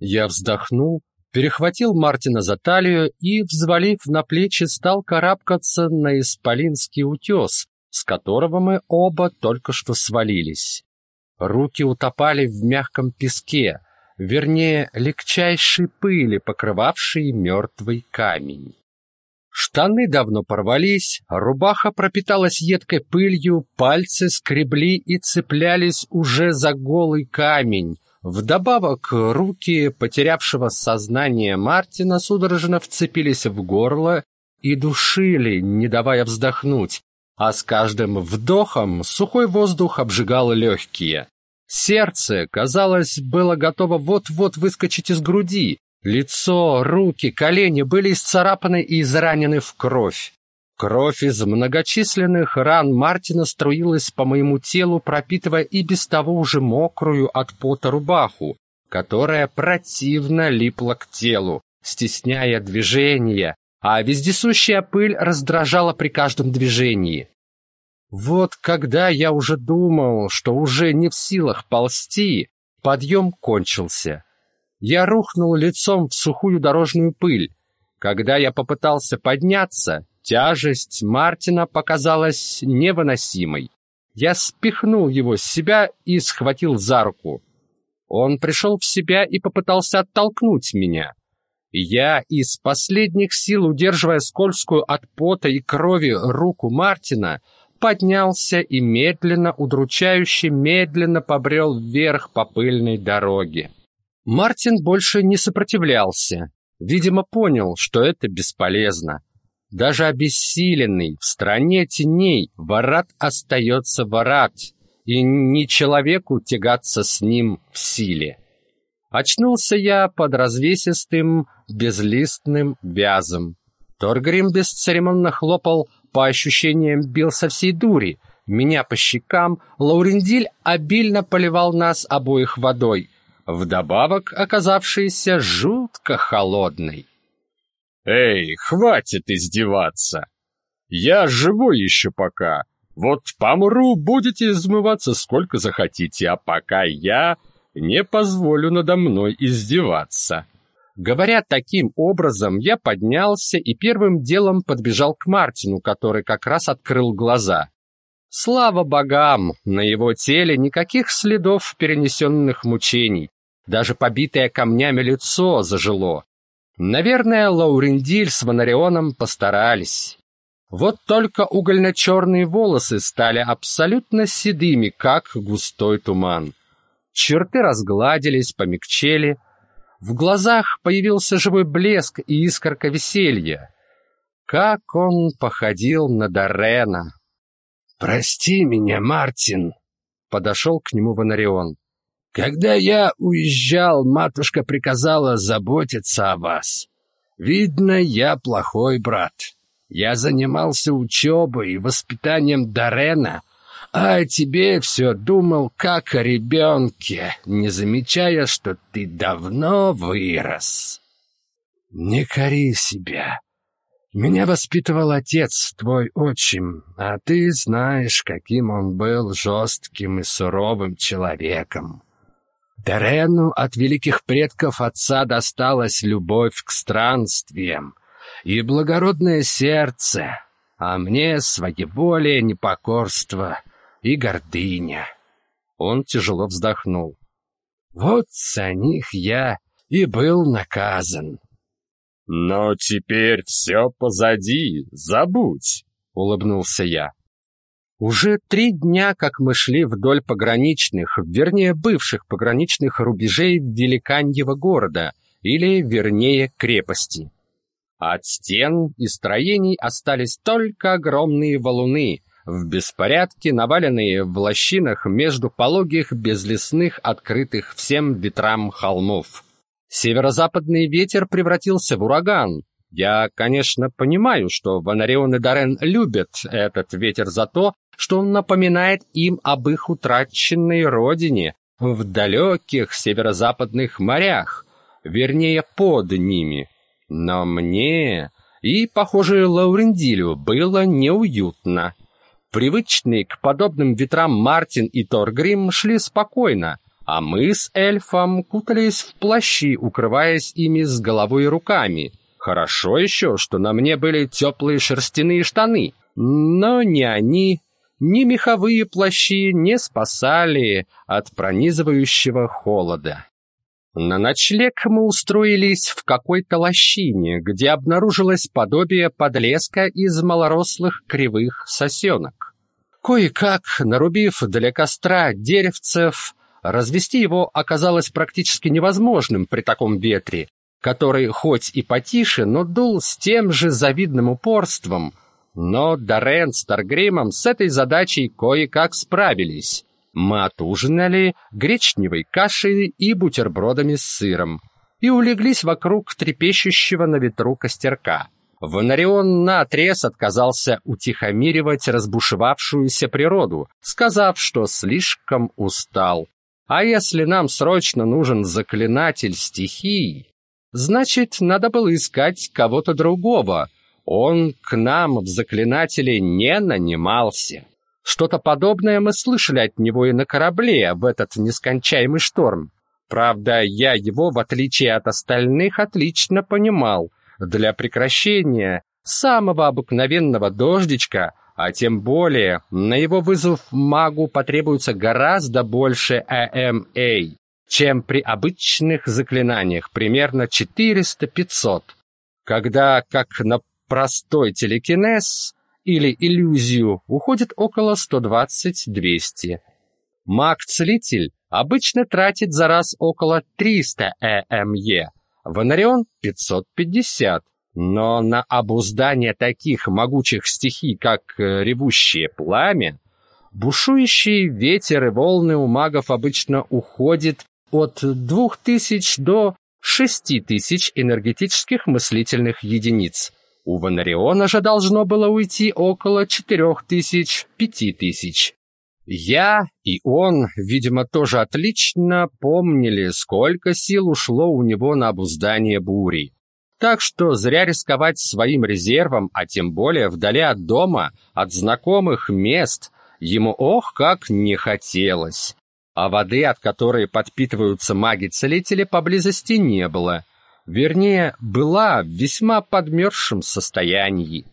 Я вздохнул, перехватил Мартина за талию и, взвалив на плечи, стал карабкаться на исполинский утес, с которого мы оба только что свалились. Руки утопали в мягком песке, вернее, легчайшей пыли, покрывавшей мертвый камень. Штаны давно порвались, рубаха пропиталась едкой пылью, пальцы скребли и цеплялись уже за голый камень. Вдобавок, руки потерявшего сознание Мартина судорожно вцепились в горло и душили, не давая вздохнуть, а с каждым вдохом сухой воздух обжигал легкие. Сердце, казалось, было готово вот-вот выскочить из груди. Лицо, руки, колени были исцарапаны и изранены в кровь. Кровь из многочисленных ран Мартина струилась по моему телу, пропитывая и без того уже мокрую от пота рубаху, которая противно липла к телу, стесняя движения, а вездесущая пыль раздражала при каждом движении. Вот когда я уже думал, что уже не в силах ползти, подъем кончился. Я рухнул лицом в сухую дорожную пыль. Когда я попытался подняться, тяжесть Мартина показалась невыносимой. Я спихнул его с себя и схватил за руку. Он пришел в себя и попытался оттолкнуть меня. Я из последних сил, удерживая скользкую от пота и крови руку Мартина, поднялся и медленно, удручающе медленно побрел вверх по пыльной дороге. Мартин больше не сопротивлялся. Видимо, понял, что это бесполезно. Даже обессиленный в стране теней Варат остается Варат, и не человеку тягаться с ним в силе. Очнулся я под развесистым безлистным вязом. Торгрим бесцеремонно хлопал, по ощущениям бил со всей дури. Меня по щекам, Лаурендиль обильно поливал нас обоих водой, вдобавок оказавшейся жутко холодной. «Эй, хватит издеваться! Я живой еще пока. Вот помру, будете измываться сколько захотите, а пока я не позволю надо мной издеваться». Говоря таким образом, я поднялся и первым делом подбежал к Мартину, который как раз открыл глаза. Слава богам, на его теле никаких следов перенесенных мучений. Даже побитое камнями лицо зажило. Наверное, Лаурендиль с Ванарионом постарались. Вот только угольно-черные волосы стали абсолютно седыми, как густой туман. Черты разгладились, помягчели — в глазах появился живой блеск и искорка веселья. Как он походил на Дорена! «Прости меня, Мартин!» — подошел к нему Ванарион. «Когда я уезжал, матушка приказала заботиться о вас. Видно, я плохой брат. Я занимался учебой и воспитанием Дорена, а о тебе все думал как о ребенке, не замечая, что ты давно вырос. Не кори себя. Меня воспитывал отец, твой отчим, а ты знаешь, каким он был жестким и суровым человеком. Терену от великих предков отца досталась любовь к странствиям и благородное сердце, а мне своеволие, непокорство и гордыня. Он тяжело вздохнул. Вот за них я и был наказан. Но теперь все позади, забудь, улыбнулся я. Уже три дня, как мы шли вдоль пограничных, вернее, бывших пограничных рубежей Великаньего города, или, вернее, крепости. От стен и строений остались только огромные валуны, в беспорядке, наваленные в лощинах между пологих, безлесных, открытых всем ветрам холмов. Северо-западный ветер превратился в ураган. Я, конечно, понимаю, что Ванарион и Дарен любят этот ветер за то, что он напоминает им об их утраченной родине в далеких северо-западных морях, вернее, под ними. Но мне и, похоже, Лаурендилю было неуютно. Привычные к подобным ветрам Мартин и Торгрим шли спокойно, а мы с эльфом кутались в плащи, укрываясь ими с головой и руками. Хорошо еще, что на мне были теплые шерстяные штаны, но ни они, ни меховые плащи не спасали от пронизывающего холода. На ночлег мы устроились в какой-то лощине, где обнаружилось подобие подлеска из малорослых кривых сосенок. Кое-как, нарубив для костра деревцев, развести его оказалось практически невозможным при таком ветре, который хоть и потише, но дул с тем же завидным упорством. Но Дорен с Таргримом с этой задачей кое-как справились. Мы отужинали гречневой кашей и бутербродами с сыром и улеглись вокруг трепещущего на ветру костерка. Вонарион наотрез отказался утихомиривать разбушевавшуюся природу, сказав, что слишком устал. А если нам срочно нужен заклинатель стихий, значит, надо было искать кого-то другого. Он к нам в заклинатели не нанимался. Что-то подобное мы слышали от него и на корабле в этот нескончаемый шторм. Правда, я его, в отличие от остальных, отлично понимал. Для прекращения самого обыкновенного дождичка, а тем более на его вызов магу потребуется гораздо больше АМА, чем при обычных заклинаниях, примерно 400-500. Когда, как на простой телекинез, или иллюзию уходит около 120-200. Маг-целитель обычно тратит за раз около 300 ЭМЕ, Ванарион 550. Но на обуздание таких могучих стихий, как э, ревущее пламя, бушующий ветер и волны у магов обычно уходит от 2000 до 6000 энергетических мыслительных единиц. У Ванариона же должно было уйти около четырех тысяч, пяти тысяч. Я и он, видимо, тоже отлично помнили, сколько сил ушло у него на обуздание бури. Так что зря рисковать своим резервом, а тем более вдали от дома, от знакомых мест, ему ох как не хотелось. А воды, от которой подпитываются маги-целители, поблизости не было. Вернее, была в весьма подмерзшем состоянии.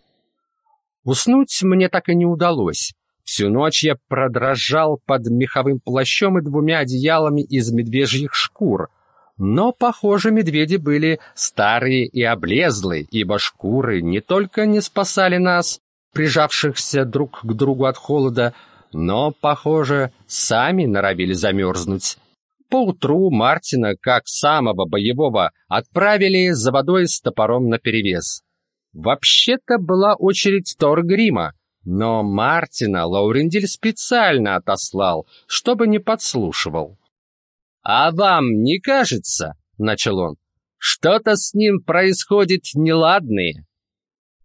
Уснуть мне так и не удалось. Всю ночь я продрожал под меховым плащом и двумя одеялами из медвежьих шкур. Но, похоже, медведи были старые и облезлые, ибо шкуры не только не спасали нас, прижавшихся друг к другу от холода, но, похоже, сами норовили замерзнуть. Поутру Мартина, как самого боевого, отправили за водой с топором наперевес. Вообще-то была очередь Торгрима, но Мартина Лаурендель специально отослал, чтобы не подслушивал. «А вам не кажется, — начал он, — что-то с ним происходит неладное?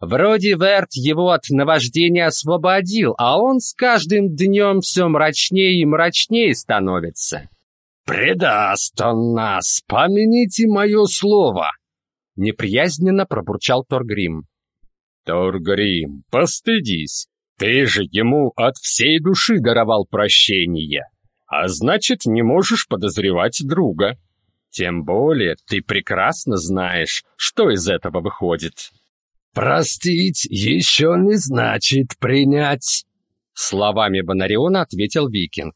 Вроде Верт его от наваждения освободил, а он с каждым днем все мрачнее и мрачнее становится». «Предаст он нас, помяните мое слово!» Неприязненно пробурчал Торгрим. «Торгрим, постыдись! Ты же ему от всей души даровал прощение, а значит, не можешь подозревать друга. Тем более ты прекрасно знаешь, что из этого выходит». «Простить еще не значит принять», — словами Бонариона ответил Викинг.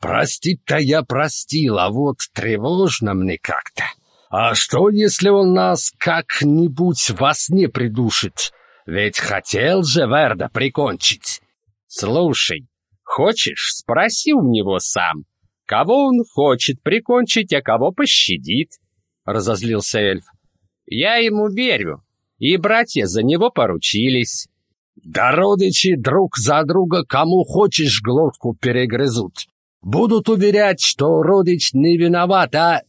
Простить-то я простил, а вот тревожно мне как-то. А что, если он нас как-нибудь во сне придушит? Ведь хотел же Верда прикончить. Слушай, хочешь, спроси у него сам. Кого он хочет прикончить, а кого пощадит? Разозлился эльф. Я ему верю, и братья за него поручились. Да родичи друг за друга кому хочешь глотку перегрызут. Будут уверять, что родич не виноват, а...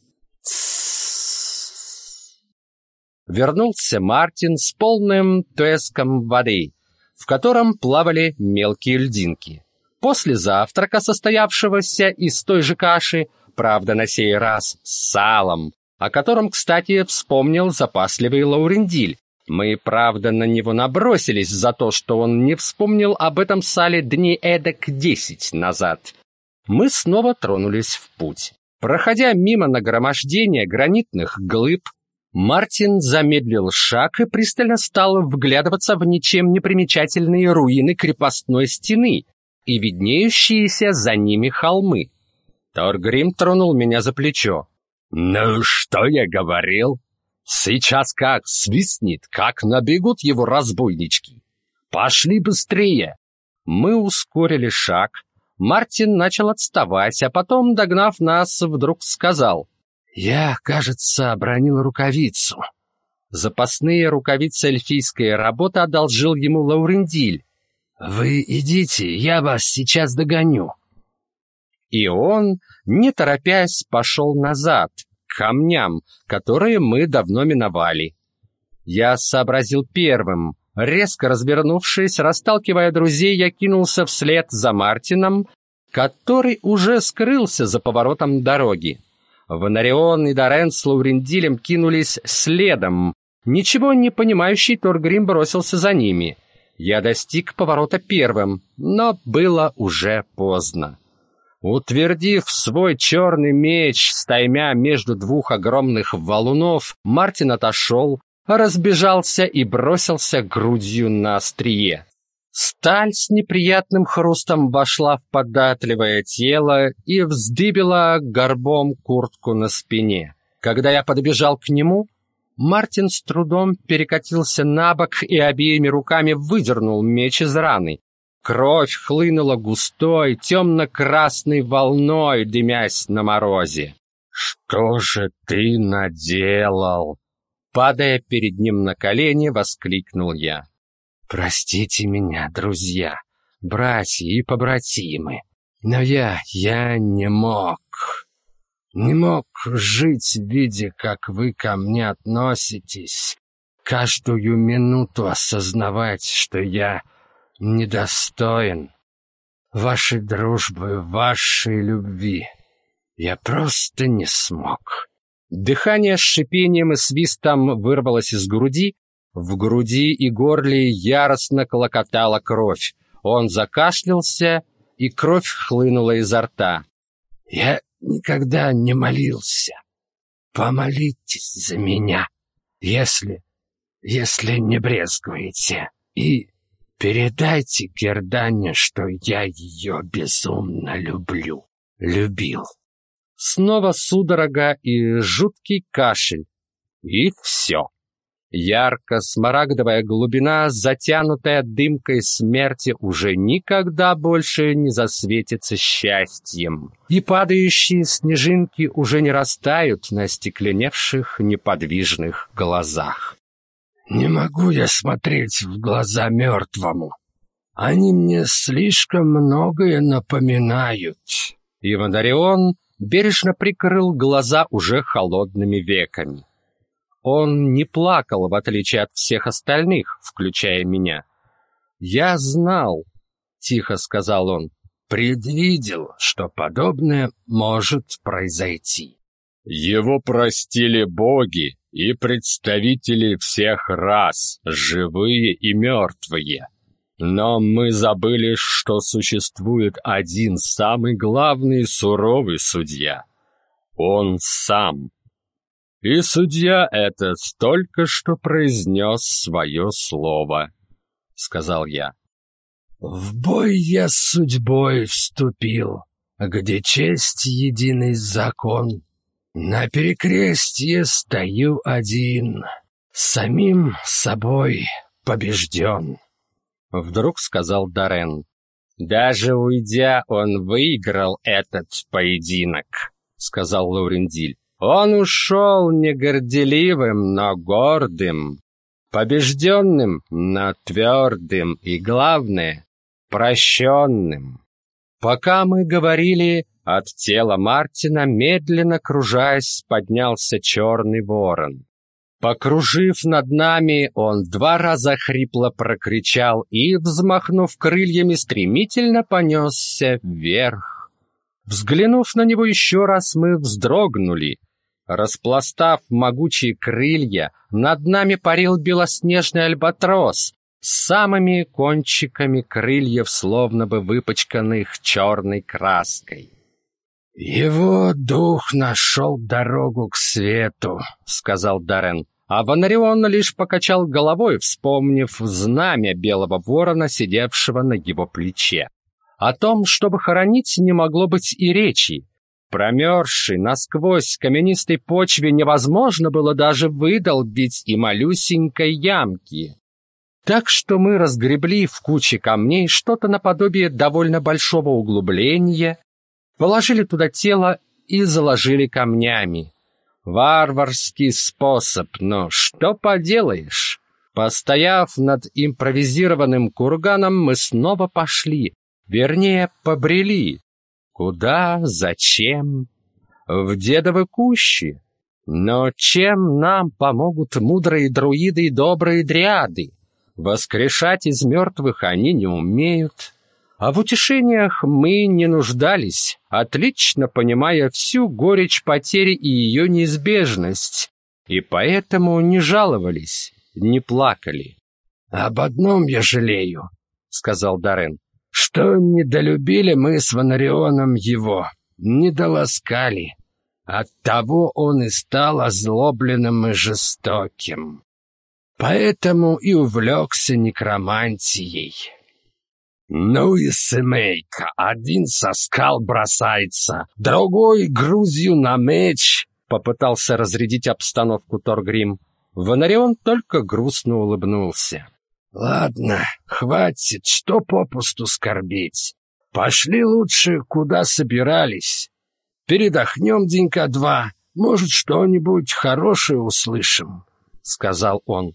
Вернулся Мартин с полным теском воды, в котором плавали мелкие льдинки. После завтрака, состоявшегося из той же каши, правда, на сей раз с салом, о котором, кстати, вспомнил запасливый Лаурендиль, мы, правда, на него набросились за то, что он не вспомнил об этом сале дней эдак десять назад — мы снова тронулись в путь. Проходя мимо нагромождения гранитных глыб, Мартин замедлил шаг и пристально стал вглядываться в ничем не примечательные руины крепостной стены и виднеющиеся за ними холмы. Торгрим тронул меня за плечо. «Ну, что я говорил? Сейчас как свистнет, как набегут его разбойнички. Пошли быстрее!» Мы ускорили шаг. Мартин начал отставать, а потом, догнав нас, вдруг сказал. «Я, кажется, обронил рукавицу». Запасные рукавицы эльфийской работы одолжил ему Лаурендиль. «Вы идите, я вас сейчас догоню». И он, не торопясь, пошел назад, камням, которые мы давно миновали. Я сообразил первым. Резко развернувшись, расталкивая друзей, я кинулся вслед за Мартином, который уже скрылся за поворотом дороги. Ванарион и Дорен с Лаурендилем кинулись следом. Ничего не понимающий Торгрим бросился за ними. Я достиг поворота первым, но было уже поздно. Утвердив свой черный меч, стаймя между двух огромных валунов, Мартин отошел, разбежался и бросился грудью на острие. Сталь с неприятным хрустом вошла в податливое тело и вздыбила горбом куртку на спине. Когда я подбежал к нему, Мартин с трудом перекатился на бок и обеими руками выдернул меч из раны. Кровь хлынула густой, темно-красной волной, дымясь на морозе. «Что же ты наделал?» Падая перед ним на колени, воскликнул я. «Простите меня, друзья, братья и побратимы, но я, я не мог, не мог жить, видя, как вы ко мне относитесь, каждую минуту осознавать, что я недостоин вашей дружбы, вашей любви. Я просто не смог. Дыхание с шипением и свистом вырвалось из груди. В груди и горле яростно клокотала кровь. Он закашлялся, и кровь хлынула изо рта. «Я никогда не молился. Помолитесь за меня, если... если не брезгуете. И Передайте Гердане, что я ее безумно люблю. Любил. Снова судорога и жуткий кашель. И все. Ярко-смарагдовая глубина, затянутая дымкой смерти, уже никогда больше не засветится счастьем. И падающие снежинки уже не растают на стекленевших неподвижных глазах. Не могу я смотреть в глаза мертвому. Они мне слишком многое напоминают. Иванарион бережно прикрыл глаза уже холодными веками. Он не плакал, в отличие от всех остальных, включая меня. «Я знал», — тихо сказал он, — «предвидел, что подобное может произойти». Его простили боги и представители всех рас, живые и мертвые. Но мы забыли, что существует один самый главный суровый судья. Он сам. И судья этот только что произнес свое слово, — сказал я. В бой я с судьбой вступил, где честь — единый закон, на перекрестье стою один, самим собой побежден. Вдруг сказал Дарен. Даже уйдя, он выиграл этот поединок, сказал Лаурендиль. Он ушел не горделивым, но гордым, побежденным, но твердым и, главное, прощенным. Пока мы говорили, от тела Мартина, медленно кружась, поднялся черный ворон. Покружив над нами, он два раза хрипло прокричал и, взмахнув крыльями, стремительно понесся вверх. Взглянув на него еще раз, мы вздрогнули. Распластав могучие крылья, над нами парил белоснежный альбатрос с самыми кончиками крыльев, словно бы выпачканных черной краской. «Его дух нашел дорогу к свету», — сказал Даррен. А Ванарион лишь покачал головой, вспомнив знамя белого ворона, сидевшего на его плече. О том, чтобы хоронить, не могло быть и речи. Промерзшей насквозь каменистой почве невозможно было даже выдолбить и малюсенькой ямки. Так что мы разгребли в куче камней что-то наподобие довольно большого углубления, положили туда тело и заложили камнями. Варварский способ, но что поделаешь? Постояв над импровизированным курганом, мы снова пошли, вернее, побрели. Куда, зачем? В дедовы кущи. Но чем нам помогут мудрые друиды и добрые дриады? Воскрешать из мертвых они не умеют. А в утешениях мы не нуждались, отлично понимая всю горечь потери и ее неизбежность, и поэтому не жаловались, не плакали. «Об одном я жалею», — сказал Дарен, — «что недолюбили мы с Ванарионом его, недоласкали. Оттого он и стал озлобленным и жестоким. Поэтому и увлекся некромантией». Ну и семейка. Один со скал бросается, другой грузью на меч. Попытался разрядить обстановку Торгрим. Ванарион только грустно улыбнулся. Ладно, хватит, что попусту скорбеть. Пошли лучше, куда собирались. Передохнем денька два, может, что-нибудь хорошее услышим, — сказал он.